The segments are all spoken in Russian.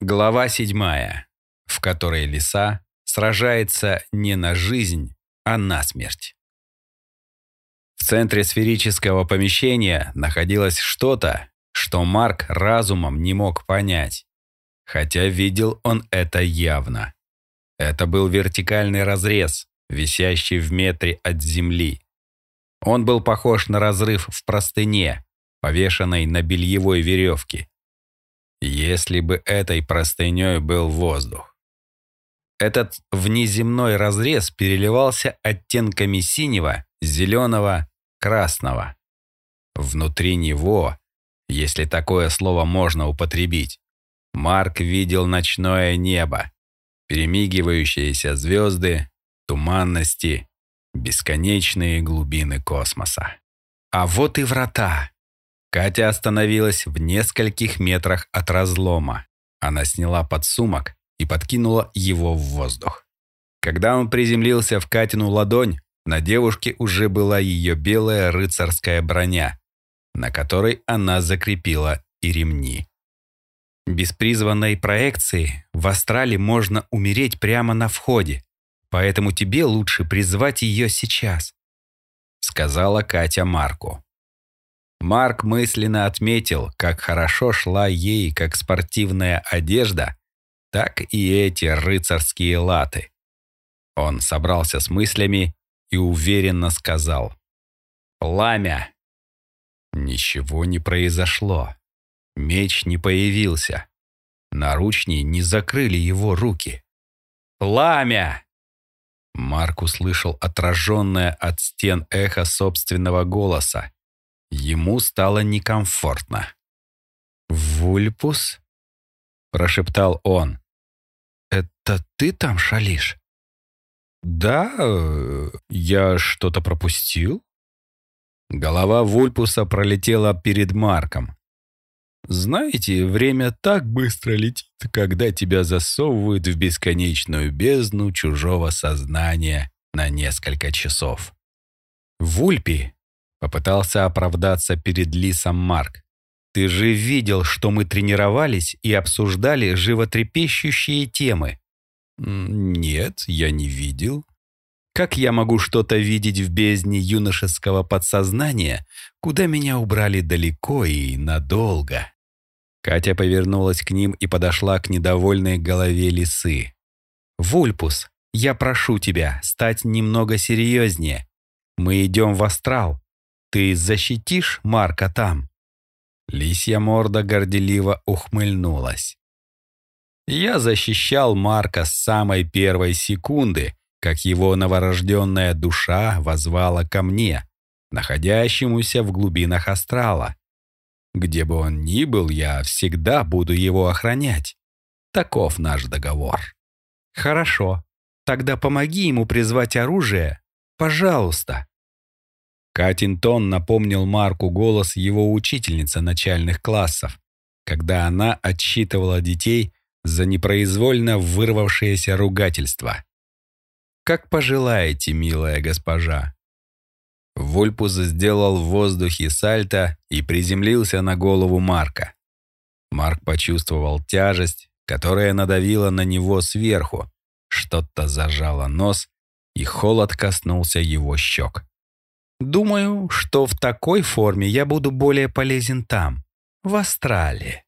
Глава седьмая, в которой лиса сражается не на жизнь, а на смерть. В центре сферического помещения находилось что-то, что Марк разумом не мог понять, хотя видел он это явно. Это был вертикальный разрез, висящий в метре от земли. Он был похож на разрыв в простыне, повешенной на бельевой веревке. Если бы этой простыней был воздух. Этот внеземной разрез переливался оттенками синего, зеленого, красного. Внутри него, если такое слово можно употребить, Марк видел ночное небо, перемигивающиеся звезды, туманности, бесконечные глубины космоса. А вот и врата. Катя остановилась в нескольких метрах от разлома. Она сняла подсумок и подкинула его в воздух. Когда он приземлился в Катину ладонь, на девушке уже была ее белая рыцарская броня, на которой она закрепила и ремни. Без призванной проекции в астрале можно умереть прямо на входе, поэтому тебе лучше призвать ее сейчас», — сказала Катя Марку. Марк мысленно отметил, как хорошо шла ей как спортивная одежда, так и эти рыцарские латы. Он собрался с мыслями и уверенно сказал «Пламя!». Ничего не произошло. Меч не появился. Наручни не закрыли его руки. «Пламя!» Марк услышал отраженное от стен эхо собственного голоса Ему стало некомфортно. «Вульпус?» – прошептал он. «Это ты там шалишь?» «Да, э, я что-то пропустил?» Голова Вульпуса пролетела перед Марком. «Знаете, время так быстро летит, когда тебя засовывают в бесконечную бездну чужого сознания на несколько часов. Вульпи Попытался оправдаться перед Лисом Марк. «Ты же видел, что мы тренировались и обсуждали животрепещущие темы». «Нет, я не видел». «Как я могу что-то видеть в бездне юношеского подсознания, куда меня убрали далеко и надолго?» Катя повернулась к ним и подошла к недовольной голове лисы. «Вульпус, я прошу тебя стать немного серьезнее. Мы идем в астрал, ты защитишь Марка там?» Лисья морда горделиво ухмыльнулась. Я защищал Марка с самой первой секунды, как его новорожденная душа возвала ко мне, находящемуся в глубинах астрала. Где бы он ни был, я всегда буду его охранять. Таков наш договор. Хорошо. Тогда помоги ему призвать оружие. Пожалуйста. Катинтон напомнил Марку голос его учительницы начальных классов, когда она отчитывала детей за непроизвольно вырвавшееся ругательство. «Как пожелаете, милая госпожа». Вольпус сделал в воздухе сальто и приземлился на голову Марка. Марк почувствовал тяжесть, которая надавила на него сверху, что-то зажало нос, и холод коснулся его щек. Думаю, что в такой форме я буду более полезен там, в Астрале.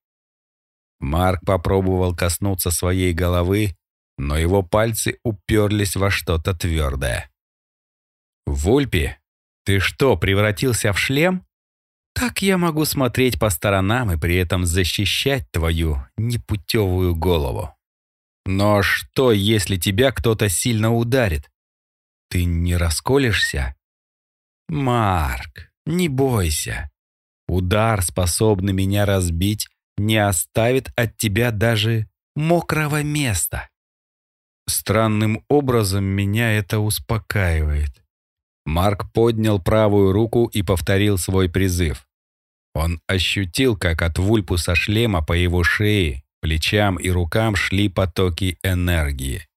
Марк попробовал коснуться своей головы, но его пальцы уперлись во что-то твердое. «Вульпи, ты что, превратился в шлем? Так я могу смотреть по сторонам и при этом защищать твою непутевую голову. Но что, если тебя кто-то сильно ударит? Ты не расколешься?» «Марк, не бойся. Удар, способный меня разбить, не оставит от тебя даже мокрого места». Странным образом меня это успокаивает. Марк поднял правую руку и повторил свой призыв. Он ощутил, как от вульпуса шлема по его шее, плечам и рукам шли потоки энергии.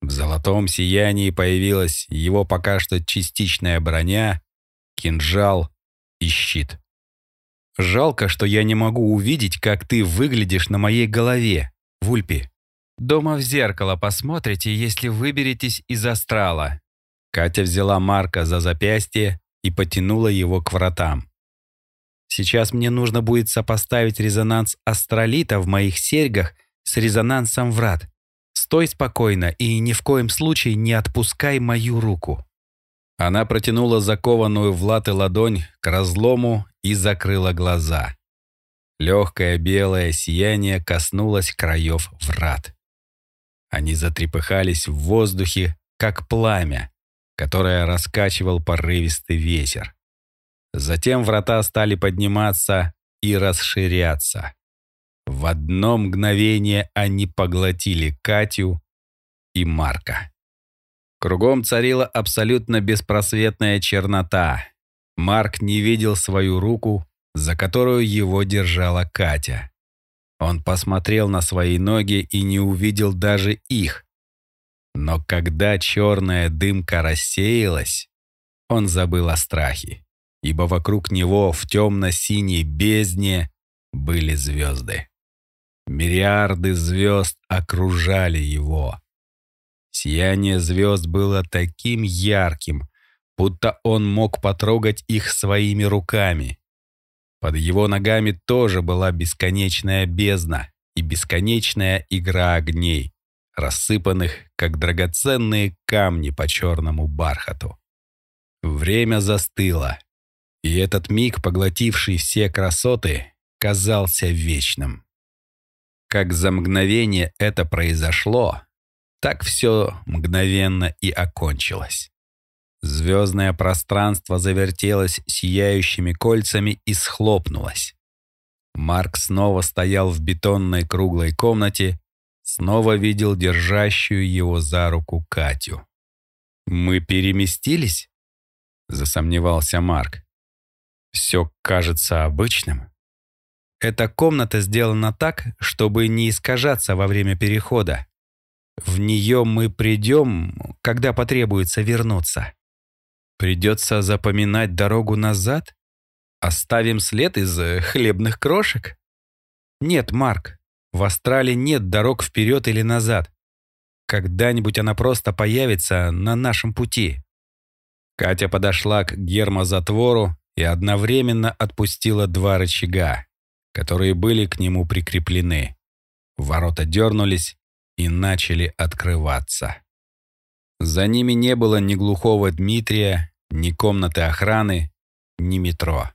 В золотом сиянии появилась его пока что частичная броня, кинжал и щит. Жалко, что я не могу увидеть, как ты выглядишь на моей голове, Вульпи. Дома в зеркало посмотрите, если выберетесь из астрала». Катя взяла Марка за запястье и потянула его к вратам. «Сейчас мне нужно будет сопоставить резонанс астролита в моих серьгах с резонансом врат. Стой спокойно и ни в коем случае не отпускай мою руку». Она протянула закованную в латы ладонь к разлому и закрыла глаза. Легкое белое сияние коснулось краев врат. Они затрепыхались в воздухе, как пламя, которое раскачивал порывистый ветер. Затем врата стали подниматься и расширяться. В одно мгновение они поглотили Катю и Марка. Кругом царила абсолютно беспросветная чернота. Марк не видел свою руку, за которую его держала Катя. Он посмотрел на свои ноги и не увидел даже их. Но когда черная дымка рассеялась, он забыл о страхе, ибо вокруг него в темно-синей бездне были звезды. Мириарды звезд окружали его. Сияние звезд было таким ярким, будто он мог потрогать их своими руками. Под его ногами тоже была бесконечная бездна и бесконечная игра огней, рассыпанных, как драгоценные камни по черному бархату. Время застыло, и этот миг, поглотивший все красоты, казался вечным. Как за мгновение это произошло, так все мгновенно и окончилось. Звездное пространство завертелось сияющими кольцами и схлопнулось. Марк снова стоял в бетонной круглой комнате, снова видел держащую его за руку Катю. «Мы переместились?» — засомневался Марк. «Все кажется обычным. Эта комната сделана так, чтобы не искажаться во время перехода. В нее мы придем, когда потребуется вернуться». Придется запоминать дорогу назад? Оставим след из э, хлебных крошек? Нет, Марк, в Астрале нет дорог вперед или назад. Когда-нибудь она просто появится на нашем пути. Катя подошла к гермозатвору и одновременно отпустила два рычага, которые были к нему прикреплены. Ворота дернулись и начали открываться. За ними не было ни глухого Дмитрия, ни комнаты охраны, ни метро.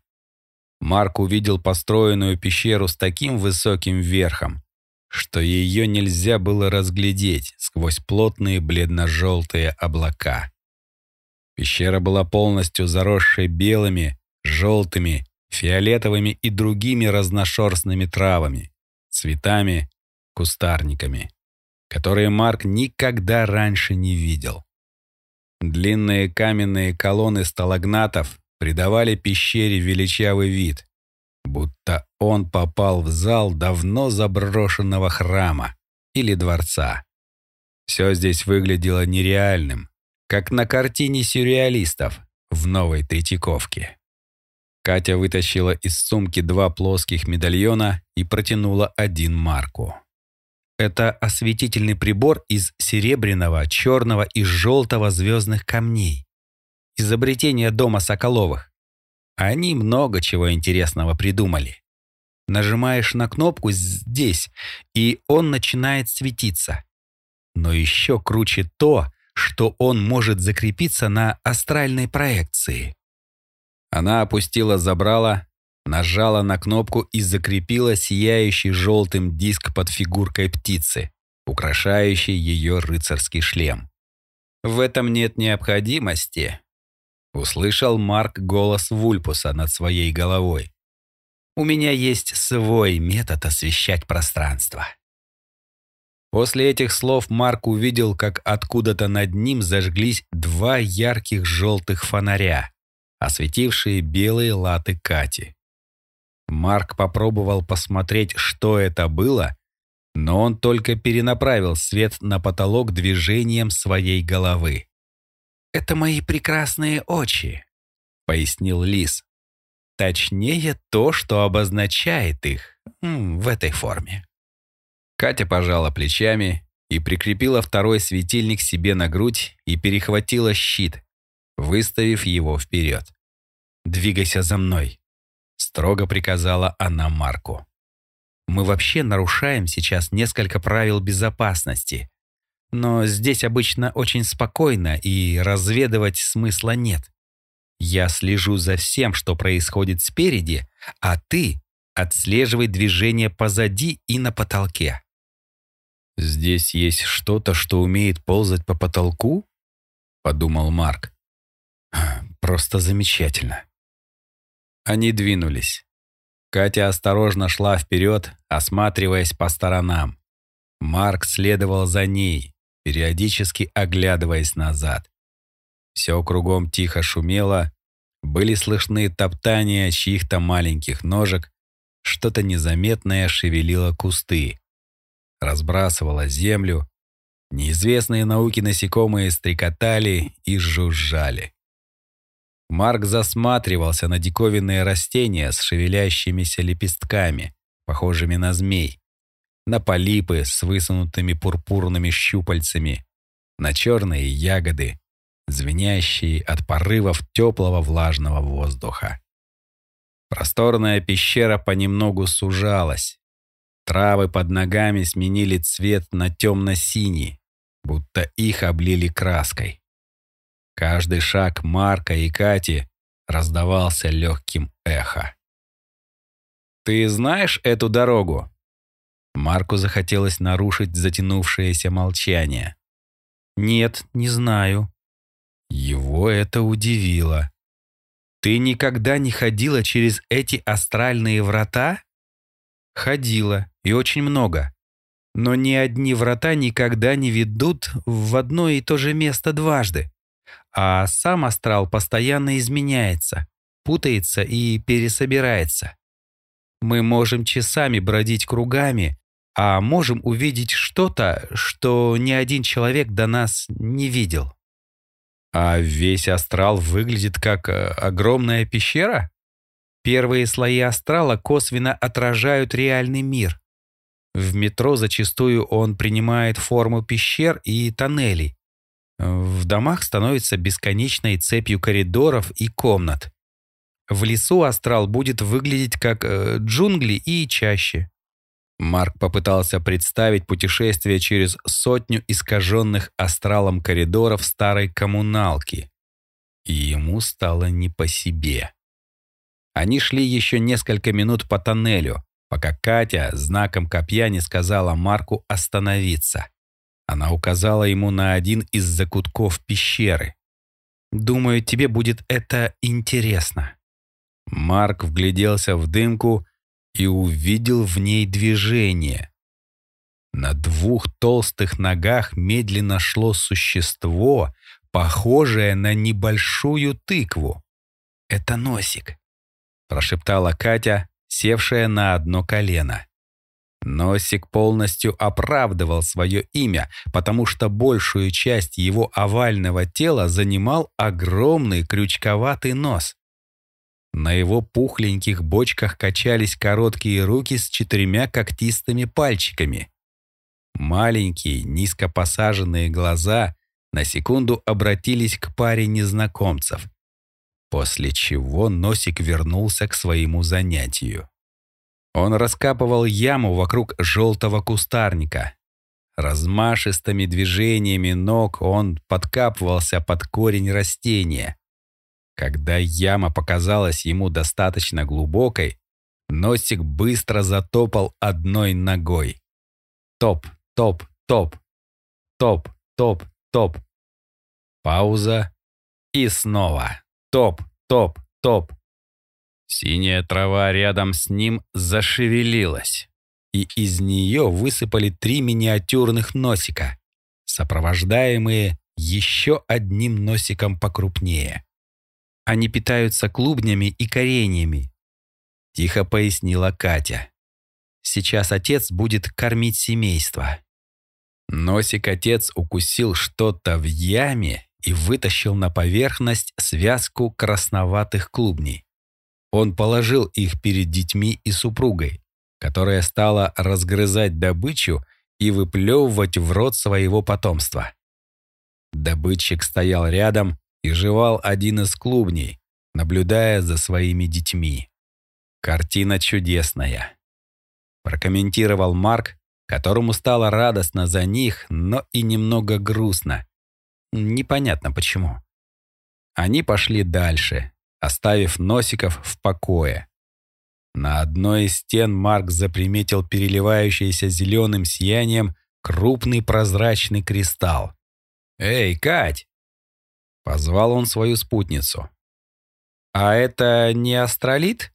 Марк увидел построенную пещеру с таким высоким верхом, что ее нельзя было разглядеть сквозь плотные бледно-желтые облака. Пещера была полностью заросшей белыми, желтыми, фиолетовыми и другими разношерстными травами, цветами, кустарниками которые Марк никогда раньше не видел. Длинные каменные колонны сталагнатов придавали пещере величавый вид, будто он попал в зал давно заброшенного храма или дворца. Все здесь выглядело нереальным, как на картине сюрреалистов в новой Третьяковке. Катя вытащила из сумки два плоских медальона и протянула один Марку. Это осветительный прибор из серебряного, черного и желтого звездных камней. Изобретение дома Соколовых. Они много чего интересного придумали. Нажимаешь на кнопку здесь, и он начинает светиться. Но еще круче то, что он может закрепиться на астральной проекции. Она опустила забрала, нажала на кнопку и закрепила сияющий желтым диск под фигуркой птицы, украшающий ее рыцарский шлем. «В этом нет необходимости», — услышал Марк голос Вульпуса над своей головой. «У меня есть свой метод освещать пространство». После этих слов Марк увидел, как откуда-то над ним зажглись два ярких желтых фонаря, осветившие белые латы Кати. Марк попробовал посмотреть, что это было, но он только перенаправил свет на потолок движением своей головы. «Это мои прекрасные очи», — пояснил Лис. Точнее, то, что обозначает их в этой форме. Катя пожала плечами и прикрепила второй светильник себе на грудь и перехватила щит, выставив его вперед. «Двигайся за мной», — строго приказала она Марку. «Мы вообще нарушаем сейчас несколько правил безопасности, но здесь обычно очень спокойно и разведывать смысла нет. Я слежу за всем, что происходит спереди, а ты отслеживай движение позади и на потолке. «Здесь есть что-то, что умеет ползать по потолку?» — подумал Марк. «Просто замечательно». Они двинулись. Катя осторожно шла вперед, осматриваясь по сторонам. Марк следовал за ней, периодически оглядываясь назад. Все кругом тихо шумело, были слышны топтания чьих-то маленьких ножек, что-то незаметное шевелило кусты, разбрасывало землю, неизвестные науки насекомые стрекотали и жужжали. Марк засматривался на диковинные растения с шевелящимися лепестками, похожими на змей, на полипы с высунутыми пурпурными щупальцами, на черные ягоды, звенящие от порывов теплого влажного воздуха. Просторная пещера понемногу сужалась. Травы под ногами сменили цвет на темно-синий, будто их облили краской. Каждый шаг Марка и Кати раздавался легким эхо. «Ты знаешь эту дорогу?» Марку захотелось нарушить затянувшееся молчание. «Нет, не знаю», его это удивило. «Ты никогда не ходила через эти астральные врата?» «Ходила, и очень много. Но ни одни врата никогда не ведут в одно и то же место дважды. А сам астрал постоянно изменяется, путается и пересобирается. Мы можем часами бродить кругами, а можем увидеть что-то, что ни один человек до нас не видел. А весь астрал выглядит как э, огромная пещера? Первые слои астрала косвенно отражают реальный мир. В метро зачастую он принимает форму пещер и тоннелей. В домах становится бесконечной цепью коридоров и комнат. В лесу астрал будет выглядеть как э, джунгли и чаще. Марк попытался представить путешествие через сотню искаженных астралом коридоров старой коммуналки. И ему стало не по себе. Они шли еще несколько минут по тоннелю, пока Катя знаком копья не сказала Марку остановиться. Она указала ему на один из закутков пещеры. «Думаю, тебе будет это интересно». Марк вгляделся в дымку и увидел в ней движение. На двух толстых ногах медленно шло существо, похожее на небольшую тыкву. «Это носик», — прошептала Катя, севшая на одно колено. Носик полностью оправдывал свое имя, потому что большую часть его овального тела занимал огромный крючковатый нос. На его пухленьких бочках качались короткие руки с четырьмя когтистыми пальчиками. Маленькие, низко посаженные глаза на секунду обратились к паре незнакомцев, после чего Носик вернулся к своему занятию. Он раскапывал яму вокруг желтого кустарника. Размашистыми движениями ног он подкапывался под корень растения, когда яма показалась ему достаточно глубокой, Носик быстро затопал одной ногой. Топ, топ, топ. Топ, топ, топ. Пауза. И снова. Топ, топ, топ. Синяя трава рядом с ним зашевелилась, и из нее высыпали три миниатюрных носика, сопровождаемые еще одним носиком покрупнее. Они питаются клубнями и кореньями», — тихо пояснила Катя. «Сейчас отец будет кормить семейство». Носик отец укусил что-то в яме и вытащил на поверхность связку красноватых клубней. Он положил их перед детьми и супругой, которая стала разгрызать добычу и выплевывать в рот своего потомства. Добытчик стоял рядом и жевал один из клубней, наблюдая за своими детьми. Картина чудесная. Прокомментировал Марк, которому стало радостно за них, но и немного грустно. Непонятно почему. Они пошли дальше, оставив Носиков в покое. На одной из стен Марк заприметил переливающийся зеленым сиянием крупный прозрачный кристалл. «Эй, Кать!» — позвал он свою спутницу. «А это не астролит?»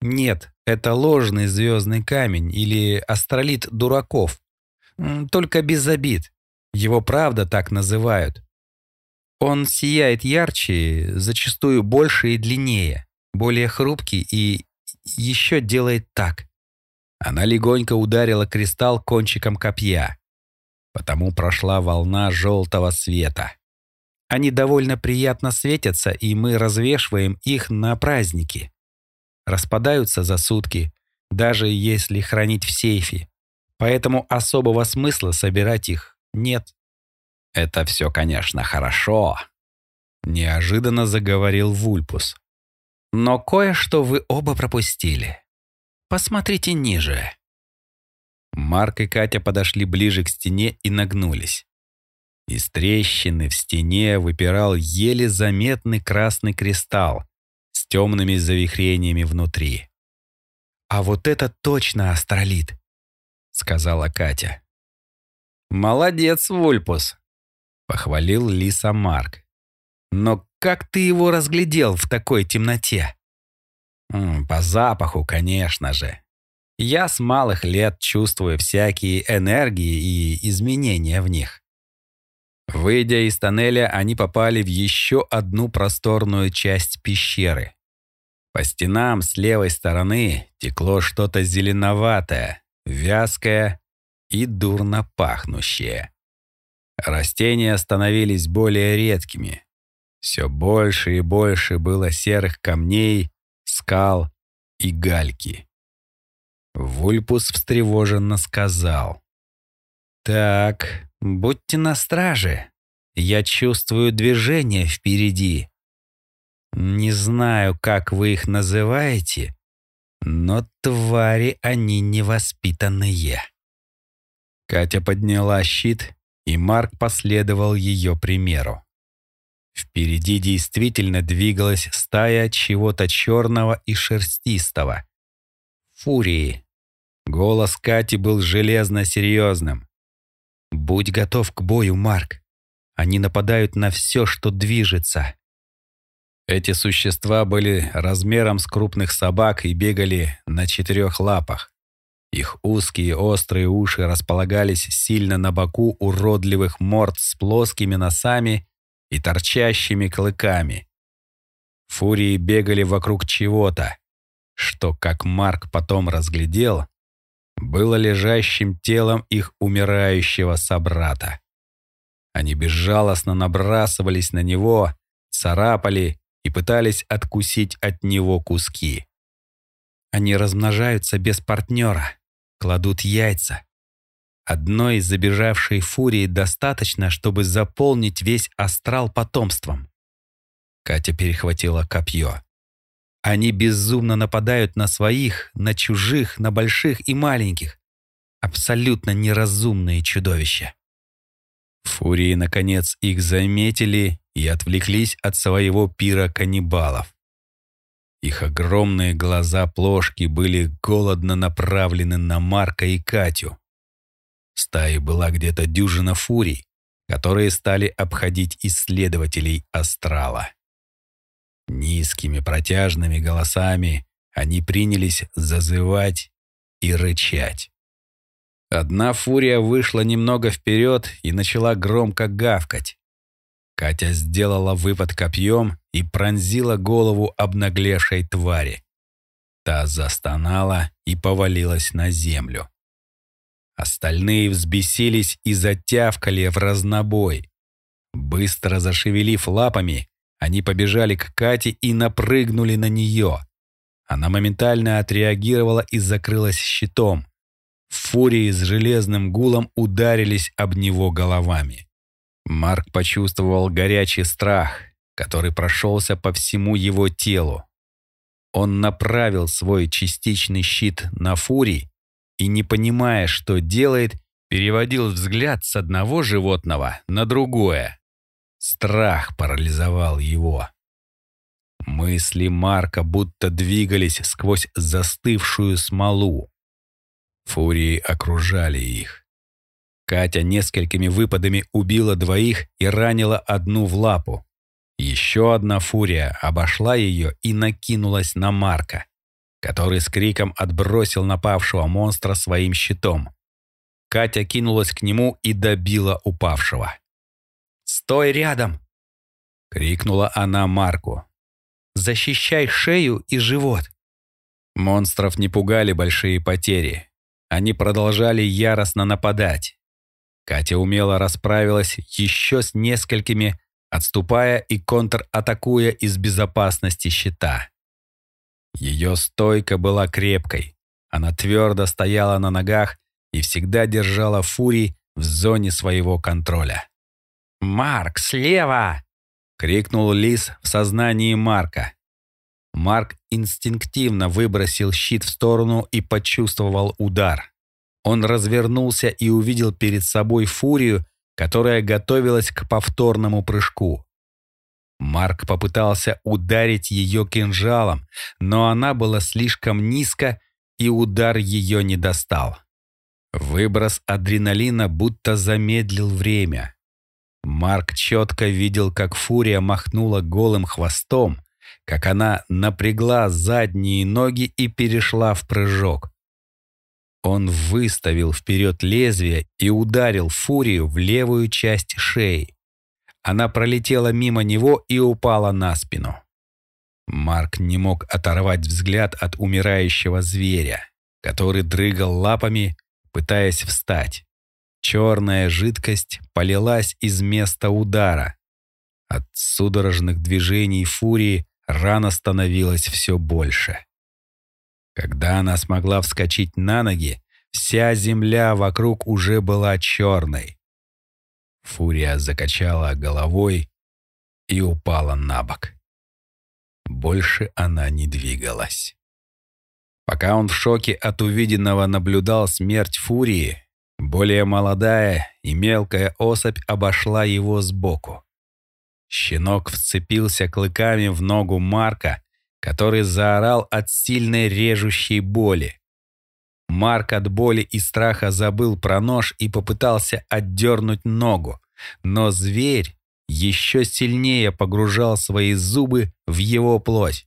«Нет, это ложный звездный камень или астролит дураков. Только без обид. Его правда так называют. Он сияет ярче, зачастую больше и длиннее, более хрупкий и еще делает так. Она легонько ударила кристалл кончиком копья. Потому прошла волна желтого света. Они довольно приятно светятся, и мы развешиваем их на праздники. Распадаются за сутки, даже если хранить в сейфе. Поэтому особого смысла собирать их нет. «Это все, конечно, хорошо», — неожиданно заговорил Вульпус. «Но кое-что вы оба пропустили. Посмотрите ниже». Марк и Катя подошли ближе к стене и нагнулись. Из трещины в стене выпирал еле заметный красный кристалл с темными завихрениями внутри. «А вот это точно астролит», — сказала Катя. «Молодец, Вульпус», — похвалил Лиса Марк. «Но как ты его разглядел в такой темноте?» «По запаху, конечно же. Я с малых лет чувствую всякие энергии и изменения в них». Выйдя из тоннеля, они попали в еще одну просторную часть пещеры. По стенам с левой стороны текло что-то зеленоватое, вязкое и дурно пахнущее. Растения становились более редкими. Все больше и больше было серых камней, скал и гальки. Вульпус встревоженно сказал. «Так, будьте на страже. Я чувствую движение впереди. Не знаю, как вы их называете, но твари они невоспитанные». Катя подняла щит, и Марк последовал ее примеру. Впереди действительно двигалась стая чего-то черного и шерстистого. Фурии. Голос Кати был железно серьезным. «Будь готов к бою, Марк. Они нападают на все, что движется». Эти существа были размером с крупных собак и бегали на четырех лапах. Их узкие острые уши располагались сильно на боку уродливых морд с плоскими носами и торчащими клыками. Фурии бегали вокруг чего-то, что, как Марк потом разглядел, было лежащим телом их умирающего собрата. Они безжалостно набрасывались на него, царапали и пытались откусить от него куски. Они размножаются без партнера, кладут яйца. Одной забежавшей фурии достаточно, чтобы заполнить весь астрал потомством. Катя перехватила копье. Они безумно нападают на своих, на чужих, на больших и маленьких. Абсолютно неразумные чудовища. Фурии, наконец, их заметили и отвлеклись от своего пира каннибалов. Их огромные глаза-плошки были голодно направлены на Марка и Катю. В стае была где-то дюжина фурий, которые стали обходить исследователей астрала. Низкими протяжными голосами они принялись зазывать и рычать. Одна фурия вышла немного вперед и начала громко гавкать. Катя сделала выпад копьем и пронзила голову обнаглевшей твари. Та застонала и повалилась на землю. Остальные взбесились и затявкали в разнобой. Быстро зашевелив лапами, они побежали к Кате и напрыгнули на нее. Она моментально отреагировала и закрылась щитом. Фурии с железным гулом ударились об него головами. Марк почувствовал горячий страх, который прошелся по всему его телу. Он направил свой частичный щит на Фурий и, не понимая, что делает, переводил взгляд с одного животного на другое. Страх парализовал его. Мысли Марка будто двигались сквозь застывшую смолу. Фурии окружали их. Катя несколькими выпадами убила двоих и ранила одну в лапу. Еще одна фурия обошла ее и накинулась на Марка, который с криком отбросил напавшего монстра своим щитом. Катя кинулась к нему и добила упавшего. «Стой рядом!» — крикнула она Марку. «Защищай шею и живот!» Монстров не пугали большие потери. Они продолжали яростно нападать. Катя умело расправилась еще с несколькими отступая и контратакуя из безопасности щита. Ее стойка была крепкой. Она твердо стояла на ногах и всегда держала фурий в зоне своего контроля. «Марк, слева!» — крикнул Лис в сознании Марка. Марк инстинктивно выбросил щит в сторону и почувствовал удар. Он развернулся и увидел перед собой фурию, которая готовилась к повторному прыжку. Марк попытался ударить ее кинжалом, но она была слишком низко, и удар ее не достал. Выброс адреналина будто замедлил время. Марк четко видел, как фурия махнула голым хвостом, как она напрягла задние ноги и перешла в прыжок. Он выставил вперед лезвие и ударил фурию в левую часть шеи. Она пролетела мимо него и упала на спину. Марк не мог оторвать взгляд от умирающего зверя, который дрыгал лапами, пытаясь встать. Черная жидкость полилась из места удара. От судорожных движений фурии рана становилась все больше. Когда она смогла вскочить на ноги, вся земля вокруг уже была черной. Фурия закачала головой и упала на бок. Больше она не двигалась. Пока он в шоке от увиденного наблюдал смерть Фурии, более молодая и мелкая особь обошла его сбоку. Щенок вцепился клыками в ногу Марка который заорал от сильной режущей боли. Марк от боли и страха забыл про нож и попытался отдернуть ногу, но зверь еще сильнее погружал свои зубы в его плоть.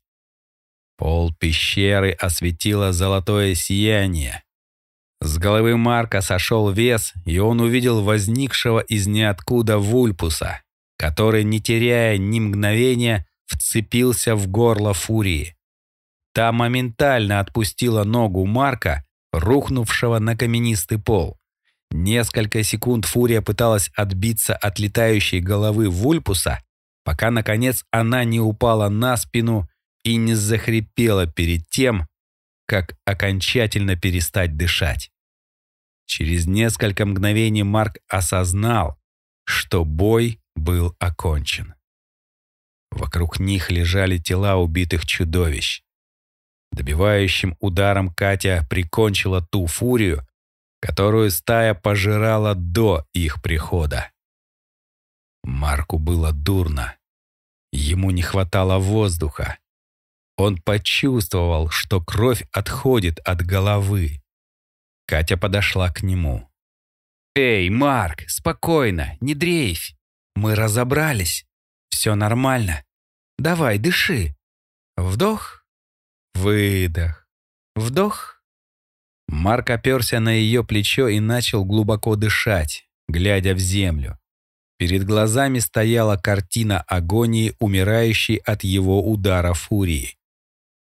Пол пещеры осветило золотое сияние. С головы Марка сошел вес, и он увидел возникшего из ниоткуда вульпуса, который, не теряя ни мгновения, вцепился в горло фурии. Та моментально отпустила ногу Марка, рухнувшего на каменистый пол. Несколько секунд фурия пыталась отбиться от летающей головы Вульпуса, пока, наконец, она не упала на спину и не захрипела перед тем, как окончательно перестать дышать. Через несколько мгновений Марк осознал, что бой был окончен. Вокруг них лежали тела убитых чудовищ. Добивающим ударом Катя прикончила ту фурию, которую стая пожирала до их прихода. Марку было дурно. Ему не хватало воздуха. Он почувствовал, что кровь отходит от головы. Катя подошла к нему. «Эй, Марк, спокойно, не дрейфь. Мы разобрались. Все нормально. Давай, дыши. Вдох, выдох, вдох. Марк оперся на ее плечо и начал глубоко дышать, глядя в землю. Перед глазами стояла картина агонии, умирающей от его удара фурии.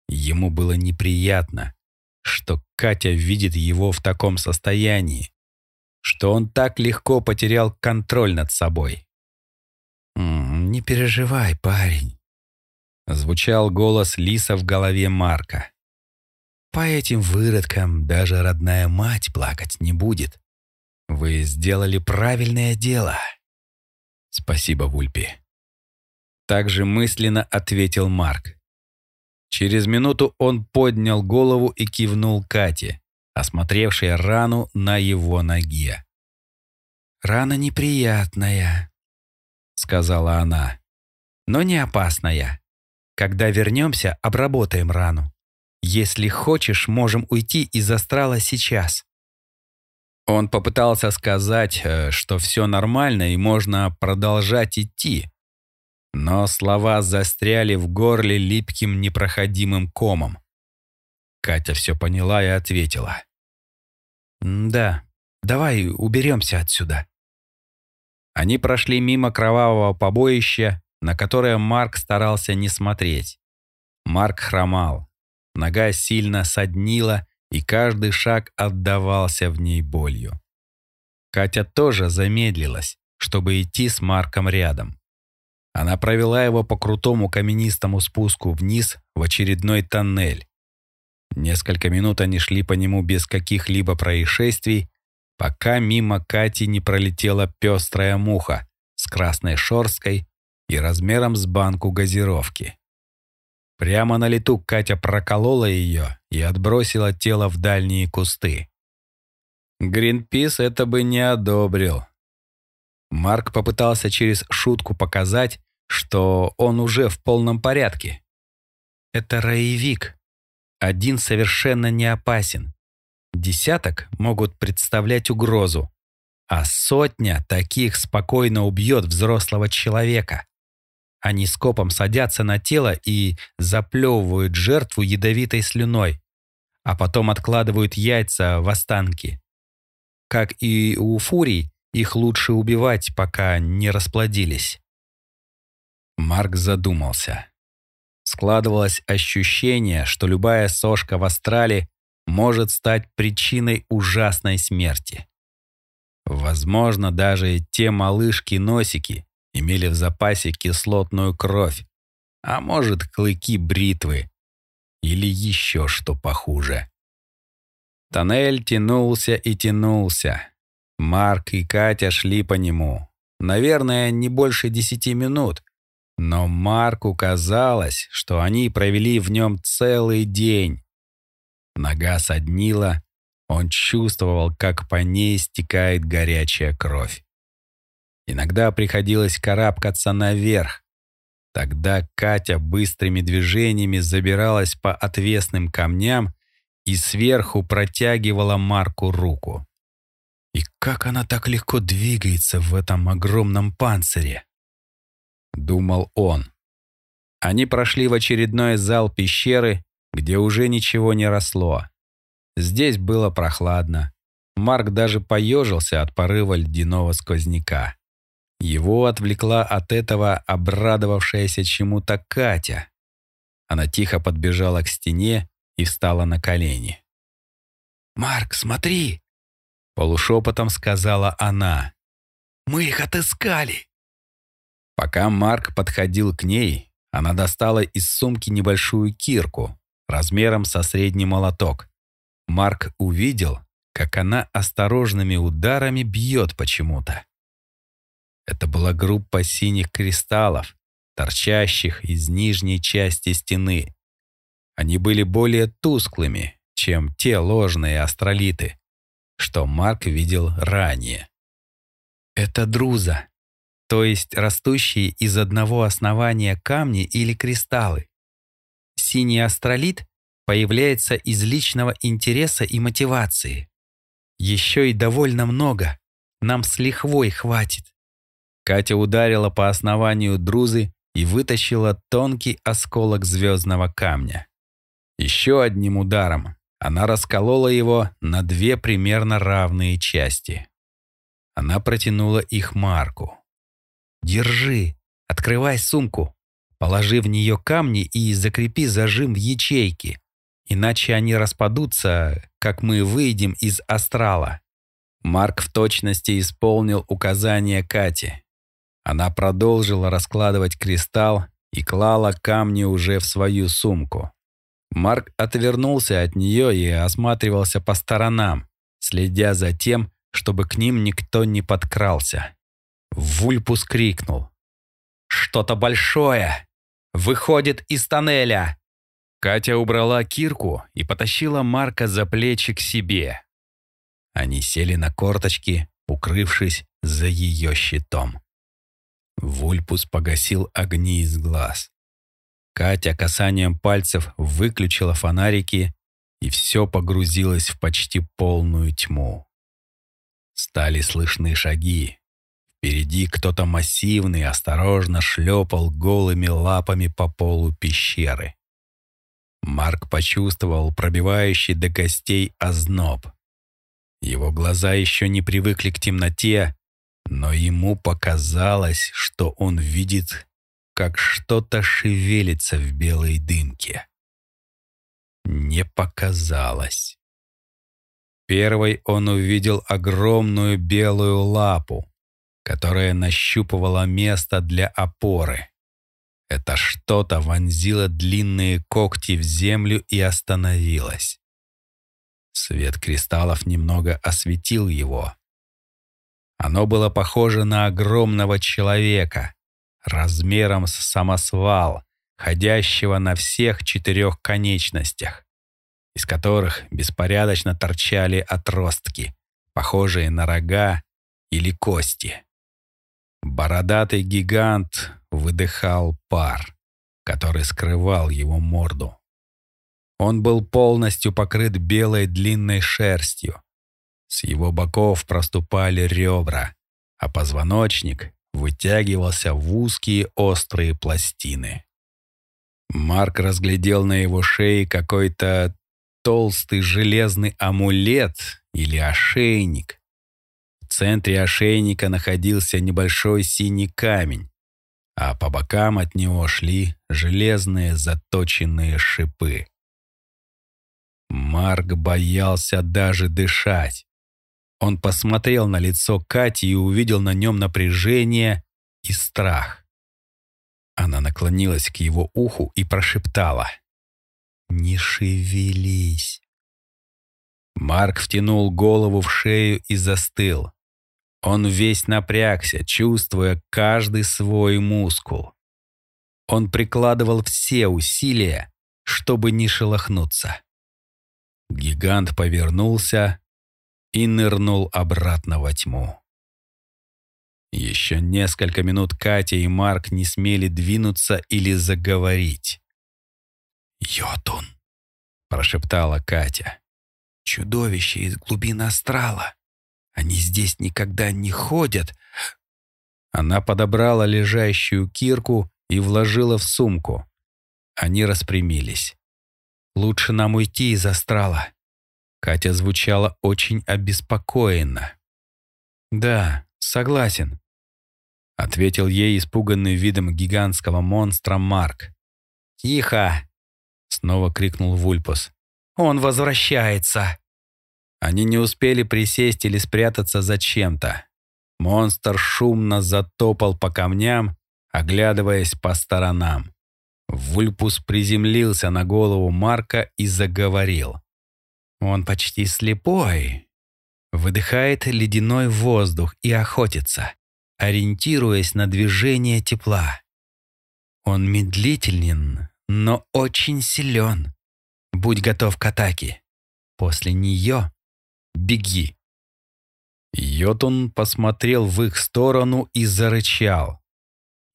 Ему было неприятно, что Катя видит его в таком состоянии, что он так легко потерял контроль над собой. «Не переживай, парень. Звучал голос Лиса в голове Марка. По этим выродкам даже родная мать плакать не будет. Вы сделали правильное дело. Спасибо, Вульпи. Также мысленно ответил Марк. Через минуту он поднял голову и кивнул Кате, осмотревшей рану на его ноге. «Рана неприятная», — сказала она, — «но не опасная. Когда вернемся, обработаем рану. Если хочешь, можем уйти из астрала сейчас». Он попытался сказать, э, что все нормально и можно продолжать идти, но слова застряли в горле липким непроходимым комом. Катя все поняла и ответила. «Да, давай уберемся отсюда». Они прошли мимо кровавого побоища, на которое Марк старался не смотреть. Марк хромал. Нога сильно соднила, и каждый шаг отдавался в ней болью. Катя тоже замедлилась, чтобы идти с Марком рядом. Она провела его по крутому каменистому спуску вниз в очередной тоннель. Несколько минут они шли по нему без каких-либо происшествий, пока мимо Кати не пролетела пестрая муха с красной шорсткой и размером с банку газировки. Прямо на лету Катя проколола ее и отбросила тело в дальние кусты. Гринпис это бы не одобрил. Марк попытался через шутку показать, что он уже в полном порядке. Это роевик. Один совершенно не опасен. Десяток могут представлять угрозу, а сотня таких спокойно убьет взрослого человека. Они скопом садятся на тело и заплевывают жертву ядовитой слюной, а потом откладывают яйца в останки. Как и у фурий, их лучше убивать, пока не расплодились. Марк задумался. Складывалось ощущение, что любая сошка в астрале может стать причиной ужасной смерти. Возможно, даже те малышки-носики имели в запасе кислотную кровь, а может, клыки бритвы или еще что похуже. Тоннель тянулся и тянулся, Марк и Катя шли по нему. Наверное, не больше десяти минут. Но Марку казалось, что они провели в нем целый день. Нога соднила, он чувствовал, как по ней стекает горячая кровь. Иногда приходилось карабкаться наверх. Тогда Катя быстрыми движениями забиралась по отвесным камням и сверху протягивала Марку руку. И как она так легко двигается в этом огромном панцире? Думал он. Они прошли в очередной зал пещеры, где уже ничего не росло. Здесь было прохладно. Марк даже поежился от порыва ледяного сквозняка. Его отвлекла от этого обрадовавшаяся чему-то Катя. Она тихо подбежала к стене и встала на колени. «Марк, смотри!» Полушепотом сказала она. «Мы их отыскали!» Пока Марк подходил к ней, она достала из сумки небольшую кирку размером со средний молоток. Марк увидел, как она осторожными ударами бьет почему-то. Это была группа синих кристаллов, торчащих из нижней части стены. Они были более тусклыми, чем те ложные астролиты, что Марк видел ранее. Это друза, то есть растущие из одного основания камни или кристаллы. Синий астролит появляется из личного интереса и мотивации. Еще и довольно много, нам с лихвой хватит. Катя ударила по основанию друзы и вытащила тонкий осколок звездного камня. Еще одним ударом она расколола его на две примерно равные части. Она протянула их Марку. «Держи, открывай сумку, положи в нее камни и закрепи зажим в ячейке, иначе они распадутся, как мы выйдем из астрала». Марк в точности исполнил указания Кати. Она продолжила раскладывать кристалл и клала камни уже в свою сумку. Марк отвернулся от нее и осматривался по сторонам, следя за тем, чтобы к ним никто не подкрался. Вульпус крикнул. «Что-то большое! Выходит из тоннеля!» Катя убрала кирку и потащила Марка за плечи к себе. Они сели на корточки, укрывшись за ее щитом. Вульпус погасил огни из глаз. Катя касанием пальцев выключила фонарики, и все погрузилось в почти полную тьму. Стали слышны шаги. Впереди кто-то массивный осторожно шлепал голыми лапами по полу пещеры. Марк почувствовал пробивающий до костей озноб. Его глаза еще не привыкли к темноте, но ему показалось, что он видит как что-то шевелится в белой дымке. Не показалось. Первой он увидел огромную белую лапу, которая нащупывала место для опоры. Это что-то вонзило длинные когти в землю и остановилось. Свет кристаллов немного осветил его. Оно было похоже на огромного человека, размером с самосвал, ходящего на всех четырех конечностях, из которых беспорядочно торчали отростки, похожие на рога или кости. Бородатый гигант выдыхал пар, который скрывал его морду. Он был полностью покрыт белой длинной шерстью. С его боков проступали ребра, а позвоночник вытягивался в узкие острые пластины. Марк разглядел на его шее какой-то толстый железный амулет или ошейник. В центре ошейника находился небольшой синий камень, а по бокам от него шли железные заточенные шипы. Марк боялся даже дышать. Он посмотрел на лицо Кати и увидел на нем напряжение и страх. Она наклонилась к его уху и прошептала. «Не шевелись». Марк втянул голову в шею и застыл. Он весь напрягся, чувствуя каждый свой мускул. Он прикладывал все усилия, чтобы не шелохнуться. Гигант повернулся, и нырнул обратно во тьму. Еще несколько минут Катя и Марк не смели двинуться или заговорить. «Йотун!» — прошептала Катя. «Чудовище из глубин астрала! Они здесь никогда не ходят!» Она подобрала лежащую кирку и вложила в сумку. Они распрямились. «Лучше нам уйти из астрала», Катя звучала очень обеспокоенно. «Да, согласен», — ответил ей испуганный видом гигантского монстра Марк. «Тихо!» — снова крикнул Вульпус. «Он возвращается!» Они не успели присесть или спрятаться за чем-то. Монстр шумно затопал по камням, оглядываясь по сторонам. Вульпус приземлился на голову Марка и заговорил. Он почти слепой. Выдыхает ледяной воздух и охотится, ориентируясь на движение тепла. Он медлителен, но очень силен. Будь готов к атаке. После нее беги. Йотун посмотрел в их сторону и зарычал.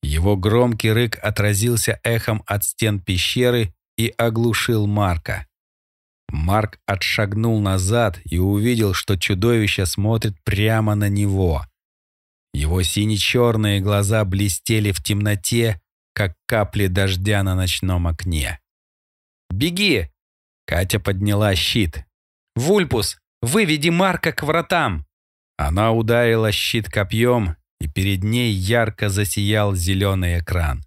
Его громкий рык отразился эхом от стен пещеры и оглушил Марка. Марк отшагнул назад и увидел, что чудовище смотрит прямо на него. Его сине-черные глаза блестели в темноте, как капли дождя на ночном окне. «Беги!» Катя подняла щит. «Вульпус, выведи Марка к вратам!» Она ударила щит копьем, и перед ней ярко засиял зеленый экран.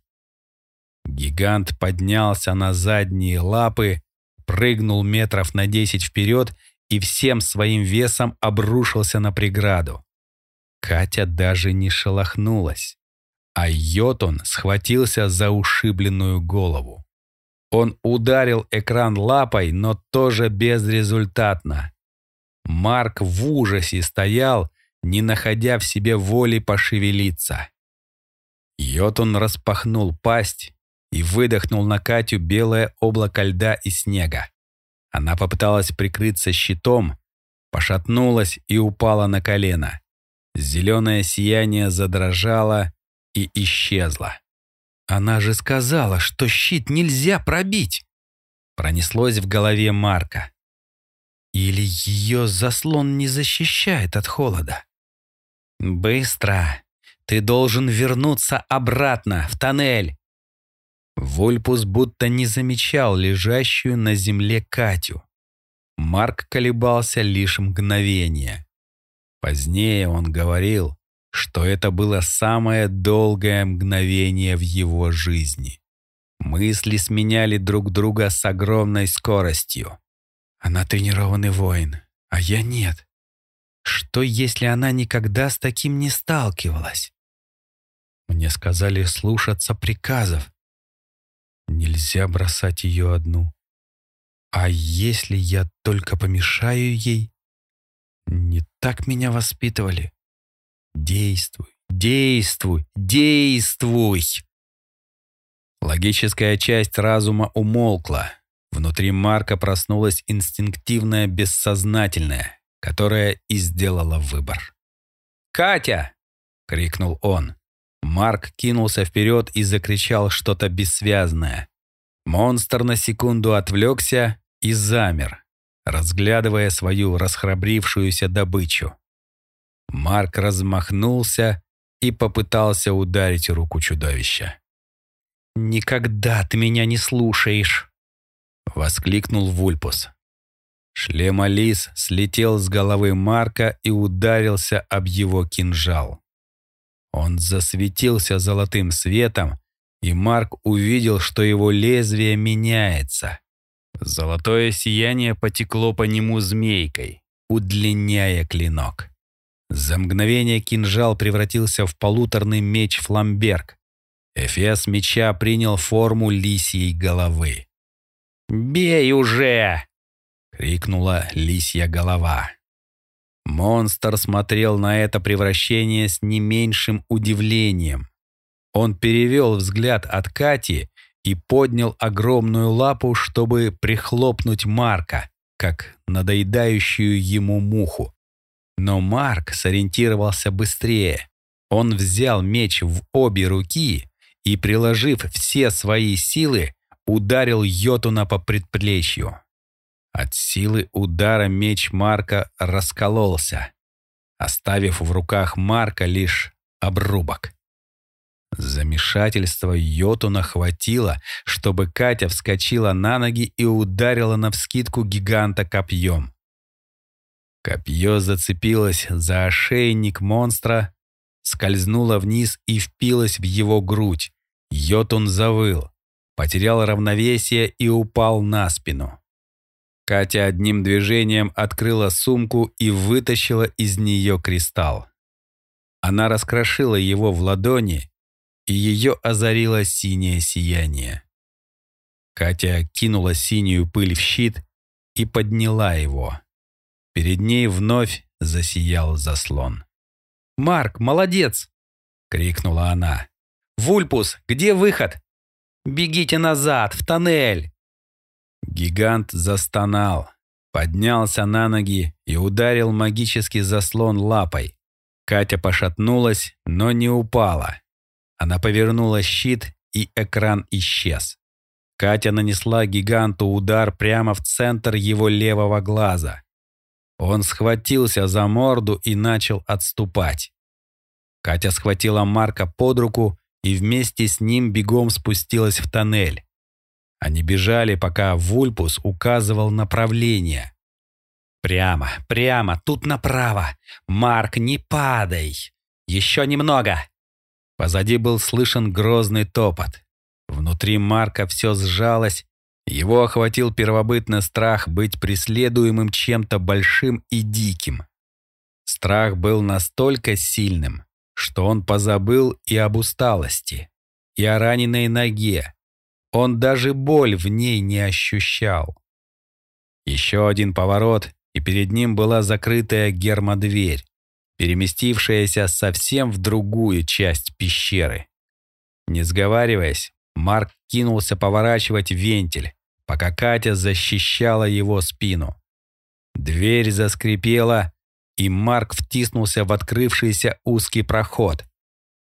Гигант поднялся на задние лапы прыгнул метров на десять вперед и всем своим весом обрушился на преграду. Катя даже не шелохнулась, а Йотун схватился за ушибленную голову. Он ударил экран лапой, но тоже безрезультатно. Марк в ужасе стоял, не находя в себе воли пошевелиться. Йотун распахнул пасть и выдохнул на Катю белое облако льда и снега. Она попыталась прикрыться щитом, пошатнулась и упала на колено. Зеленое сияние задрожало и исчезло. «Она же сказала, что щит нельзя пробить!» Пронеслось в голове Марка. Или ее заслон не защищает от холода? «Быстро! Ты должен вернуться обратно, в тоннель!» Вольпус будто не замечал лежащую на земле Катю. Марк колебался лишь мгновение. Позднее он говорил, что это было самое долгое мгновение в его жизни. Мысли сменяли друг друга с огромной скоростью. Она тренированный воин, а я нет. Что, если она никогда с таким не сталкивалась? Мне сказали слушаться приказов. Нельзя бросать ее одну. А если я только помешаю ей? Не так меня воспитывали. Действуй, действуй, действуй! Логическая часть разума умолкла. Внутри Марка проснулась инстинктивная бессознательная, которая и сделала выбор. «Катя!» — крикнул он. Марк кинулся вперед и закричал что-то бессвязное. Монстр на секунду отвлекся и замер, разглядывая свою расхрабрившуюся добычу. Марк размахнулся и попытался ударить руку чудовища. «Никогда ты меня не слушаешь!» — воскликнул Вульпус. Шлем Алис слетел с головы Марка и ударился об его кинжал. Он засветился золотым светом, и Марк увидел, что его лезвие меняется. Золотое сияние потекло по нему змейкой, удлиняя клинок. За мгновение кинжал превратился в полуторный меч фламберг. Эфес меча принял форму лисьей головы. «Бей уже!» — крикнула лисья голова. Монстр смотрел на это превращение с не меньшим удивлением. Он перевел взгляд от Кати и поднял огромную лапу, чтобы прихлопнуть Марка, как надоедающую ему муху. Но Марк сориентировался быстрее. Он взял меч в обе руки и, приложив все свои силы, ударил Йотуна по предплечью. От силы удара меч Марка раскололся, оставив в руках Марка лишь обрубок. Замешательство Йотуна хватило, чтобы Катя вскочила на ноги и ударила навскидку гиганта копьем. Копье зацепилось за ошейник монстра, скользнуло вниз и впилось в его грудь. Йотун завыл, потерял равновесие и упал на спину. Катя одним движением открыла сумку и вытащила из нее кристалл. Она раскрошила его в ладони и ее озарило синее сияние. Катя кинула синюю пыль в щит и подняла его. Перед ней вновь засиял заслон. «Марк, молодец!» — крикнула она. «Вульпус, где выход? Бегите назад, в тоннель!» Гигант застонал, поднялся на ноги и ударил магический заслон лапой. Катя пошатнулась, но не упала. Она повернула щит, и экран исчез. Катя нанесла гиганту удар прямо в центр его левого глаза. Он схватился за морду и начал отступать. Катя схватила Марка под руку и вместе с ним бегом спустилась в тоннель. Они бежали, пока Вульпус указывал направление. «Прямо, прямо, тут направо! Марк, не падай! Еще немного!» Позади был слышен грозный топот. Внутри Марка все сжалось, его охватил первобытный страх быть преследуемым чем-то большим и диким. Страх был настолько сильным, что он позабыл и об усталости, и о раненой ноге, Он даже боль в ней не ощущал. Еще один поворот, и перед ним была закрытая гермодверь, переместившаяся совсем в другую часть пещеры. Не сговариваясь, Марк кинулся поворачивать вентиль, пока Катя защищала его спину. Дверь заскрипела, и Марк втиснулся в открывшийся узкий проход.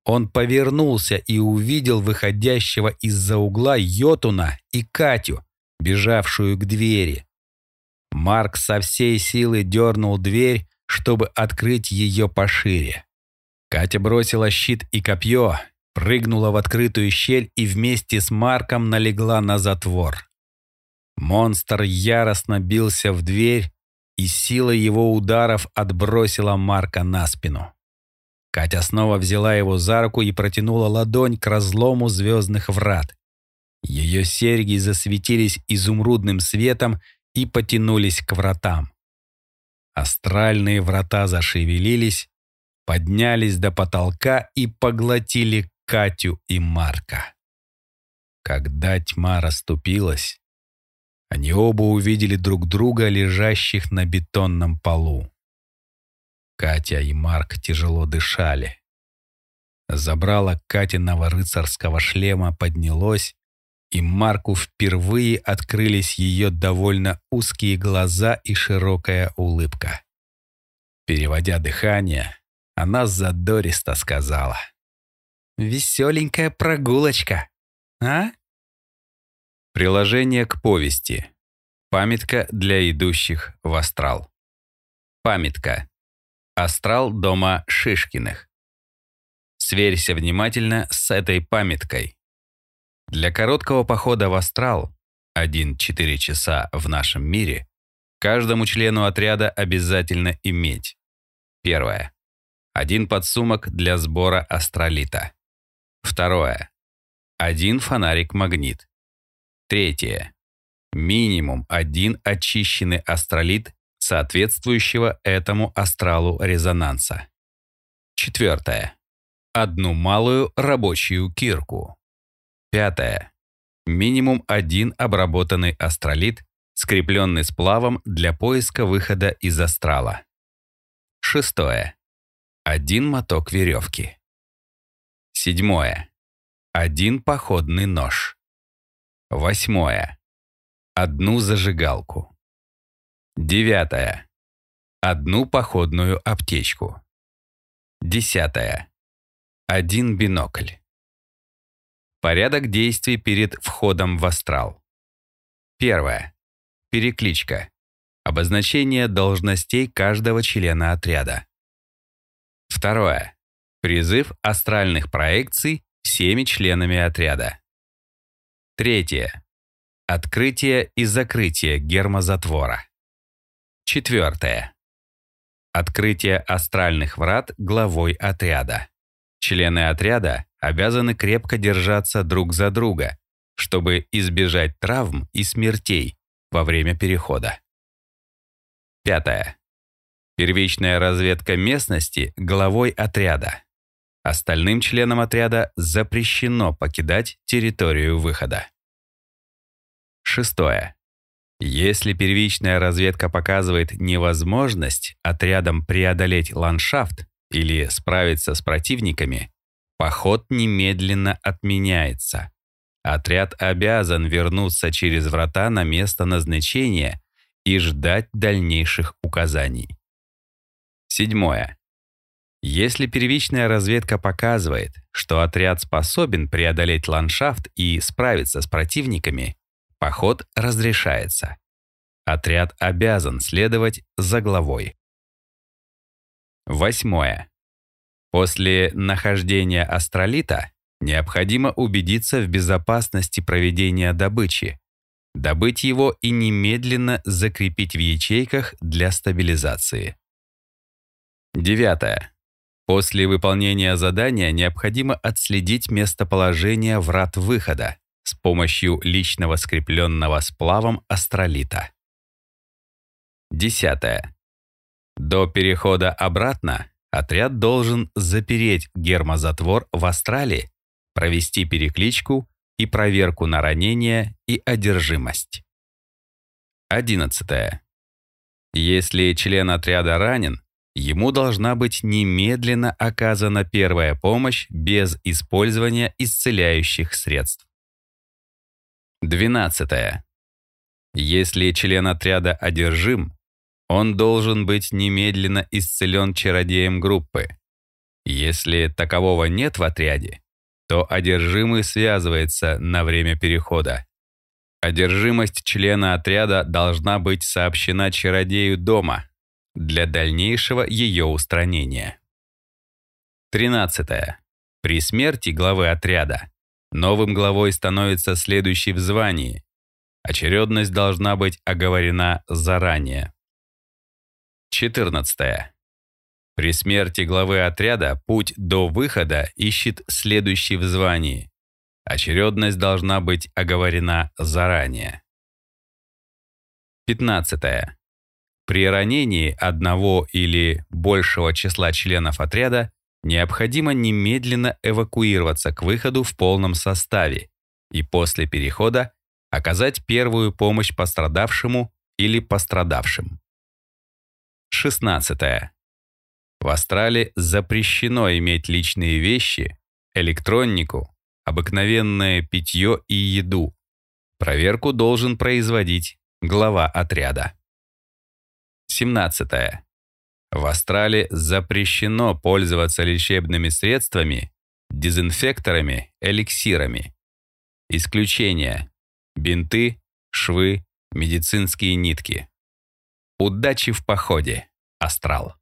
Он повернулся и увидел выходящего из-за угла Йотуна и Катю, бежавшую к двери. Марк со всей силы дернул дверь, чтобы открыть ее пошире. Катя бросила щит и копье, прыгнула в открытую щель и вместе с Марком налегла на затвор. Монстр яростно бился в дверь, и сила его ударов отбросила Марка на спину. Катя снова взяла его за руку и протянула ладонь к разлому звездных врат. Ее серьги засветились изумрудным светом и потянулись к вратам. Астральные врата зашевелились, поднялись до потолка и поглотили Катю и Марка. Когда тьма расступилась, они оба увидели друг друга, лежащих на бетонном полу. Катя и Марк тяжело дышали. Забрало Катиного рыцарского шлема поднялось, и Марку впервые открылись ее довольно узкие глаза и широкая улыбка. Переводя дыхание, она задористо сказала. «Веселенькая прогулочка, а?» Приложение к повести. Памятка для идущих в астрал. Памятка. Астрал дома Шишкиных. Сверься внимательно с этой памяткой. Для короткого похода в астрал, 1-4 часа в нашем мире, каждому члену отряда обязательно иметь. Первое. Один подсумок для сбора астролита. Второе. Один фонарик-магнит. Третье. Минимум один очищенный астролит соответствующего этому астралу резонанса. Четвертое. Одну малую рабочую кирку. Пятое. Минимум один обработанный астролит, скрепленный сплавом для поиска выхода из астрала. Шестое. Один моток веревки. Седьмое. Один походный нож. Восьмое. Одну зажигалку. Девятое. Одну походную аптечку. Десятое. Один бинокль. Порядок действий перед входом в астрал. Первое. Перекличка. Обозначение должностей каждого члена отряда. Второе. Призыв астральных проекций всеми членами отряда. Третье. Открытие и закрытие гермозатвора. Четвертое. Открытие астральных врат главой отряда. Члены отряда обязаны крепко держаться друг за друга, чтобы избежать травм и смертей во время перехода. Пятое. Первичная разведка местности главой отряда. Остальным членам отряда запрещено покидать территорию выхода. Шестое. Если первичная разведка показывает невозможность отрядом преодолеть ландшафт или справиться с противниками, поход немедленно отменяется. Отряд обязан вернуться через врата на место назначения и ждать дальнейших указаний. Седьмое. Если первичная разведка показывает, что отряд способен преодолеть ландшафт и справиться с противниками, Поход разрешается. Отряд обязан следовать за главой. Восьмое. После нахождения астролита необходимо убедиться в безопасности проведения добычи, добыть его и немедленно закрепить в ячейках для стабилизации. Девятое. После выполнения задания необходимо отследить местоположение врат выхода, с помощью личного скрепленного сплавом астролита. Десятое. До перехода обратно отряд должен запереть гермозатвор в астрале, провести перекличку и проверку на ранение и одержимость. 11. Если член отряда ранен, ему должна быть немедленно оказана первая помощь без использования исцеляющих средств. 12. Если член отряда одержим, он должен быть немедленно исцелен чародеем группы. Если такового нет в отряде, то одержимый связывается на время перехода. Одержимость члена отряда должна быть сообщена чародею дома для дальнейшего ее устранения. 13. При смерти главы отряда новым главой становится следующий в звании. Очередность должна быть оговорена заранее. 14. При смерти главы отряда путь до выхода ищет следующий в звании. Очередность должна быть оговорена заранее. 15. При ранении одного или большего числа членов отряда необходимо немедленно эвакуироваться к выходу в полном составе и после перехода оказать первую помощь пострадавшему или пострадавшим. 16. В Астрале запрещено иметь личные вещи, электронику, обыкновенное питье и еду. Проверку должен производить глава отряда. 17. В Астрале запрещено пользоваться лечебными средствами, дезинфекторами, эликсирами. Исключение. Бинты, швы, медицинские нитки. Удачи в походе, Астрал.